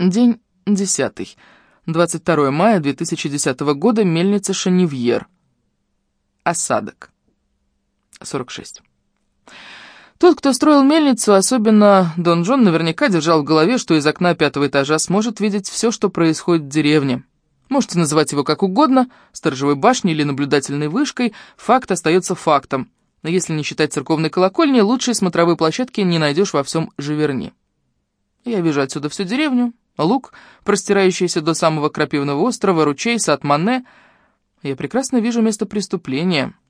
День десятый. 22 мая 2010 года. Мельница Шаневьер. Осадок. 46. Тот, кто строил мельницу, особенно Дон Джон, наверняка держал в голове, что из окна пятого этажа сможет видеть все, что происходит в деревне. Можете называть его как угодно, сторожевой башней или наблюдательной вышкой, факт остается фактом. Но если не считать церковной колокольни, лучшей смотровой площадки не найдешь во всем Живерни. Я вижу отсюда всю деревню, луг, простирающийся до самого крапивного острова, ручей, сад Мане. Я прекрасно вижу место преступления —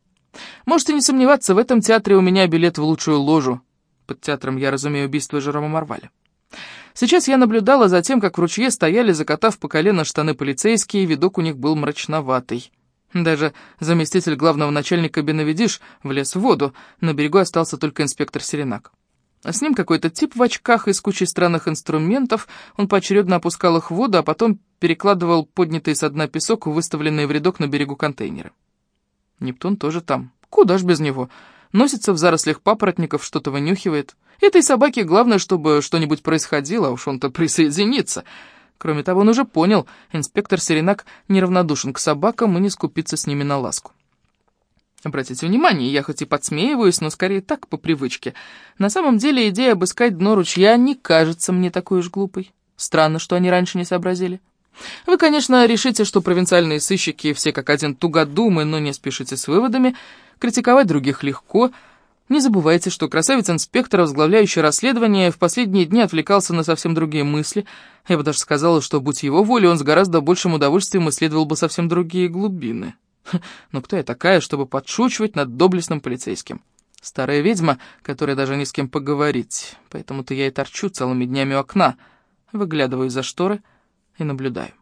Можете не сомневаться, в этом театре у меня билет в лучшую ложу. Под театром я разумею убийство Жерома Марваля. Сейчас я наблюдала за тем, как в ручье стояли, закатав по колено штаны полицейские, видок у них был мрачноватый. Даже заместитель главного начальника Бенавидиш влез в воду, на берегу остался только инспектор Серенак. А с ним какой-то тип в очках и с кучей странных инструментов, он поочередно опускал их в воду, а потом перекладывал поднятый со дна песок выставленные в рядок на берегу контейнеры. Нептун тоже там. Куда ж без него? Носится в зарослях папоротников, что-то вынюхивает. Этой собаке главное, чтобы что-нибудь происходило, а уж он-то присоединится. Кроме того, он уже понял, инспектор Серенак неравнодушен к собакам и не скупится с ними на ласку. Обратите внимание, я хоть и подсмеиваюсь, но скорее так, по привычке. На самом деле идея обыскать дно ручья не кажется мне такой уж глупой. Странно, что они раньше не сообразили. Вы, конечно, решите, что провинциальные сыщики все как один тугодумы, но не спешите с выводами. Критиковать других легко. Не забывайте, что красавец-инспектор, возглавляющий расследование, в последние дни отвлекался на совсем другие мысли. Я бы даже сказала, что, будь его волей, он с гораздо большим удовольствием исследовал бы совсем другие глубины. Но кто я такая, чтобы подшучивать над доблестным полицейским? Старая ведьма, которая даже не с кем поговорить. Поэтому-то я и торчу целыми днями у окна, выглядываю за шторы — и наблюдаю.